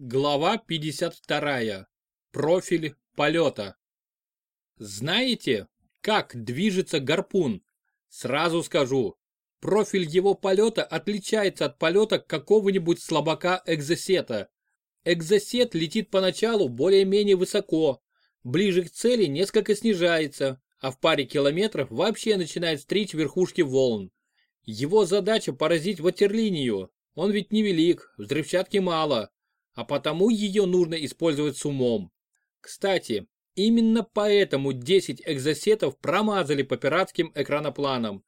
Глава 52. Профиль полета. Знаете, как движется гарпун? Сразу скажу. Профиль его полета отличается от полета какого-нибудь слабака экзосета. Экзосет летит поначалу более-менее высоко, ближе к цели несколько снижается, а в паре километров вообще начинает стричь верхушки волн. Его задача поразить ватерлинию, он ведь невелик, взрывчатки мало, а потому ее нужно использовать с умом. Кстати, именно поэтому 10 экзосетов промазали по пиратским экранопланам.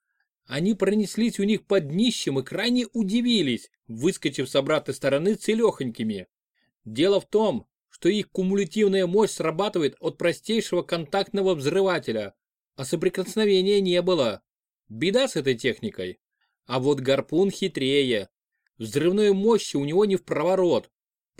Они пронеслись у них под днищем и крайне удивились, выскочив с обратной стороны целехонькими. Дело в том, что их кумулятивная мощь срабатывает от простейшего контактного взрывателя, а соприкосновения не было. Беда с этой техникой. А вот гарпун хитрее. Взрывной мощи у него не в проворот,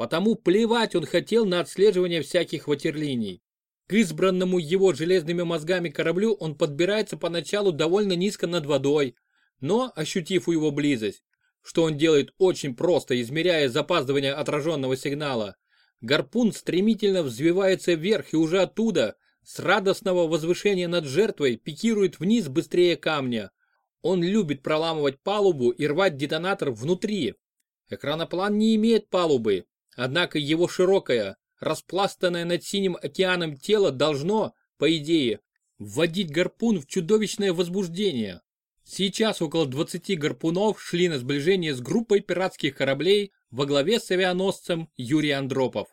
Потому плевать он хотел на отслеживание всяких ватерлиний. К избранному его железными мозгами кораблю он подбирается поначалу довольно низко над водой, но, ощутив его близость, что он делает очень просто, измеряя запаздывание отраженного сигнала, гарпун стремительно взвивается вверх и уже оттуда, с радостного возвышения над жертвой, пикирует вниз быстрее камня. Он любит проламывать палубу и рвать детонатор внутри. Экраноплан не имеет палубы, Однако его широкое, распластанное над синим океаном тело должно, по идее, вводить гарпун в чудовищное возбуждение. Сейчас около 20 гарпунов шли на сближение с группой пиратских кораблей во главе с авианосцем Юрий Андропов.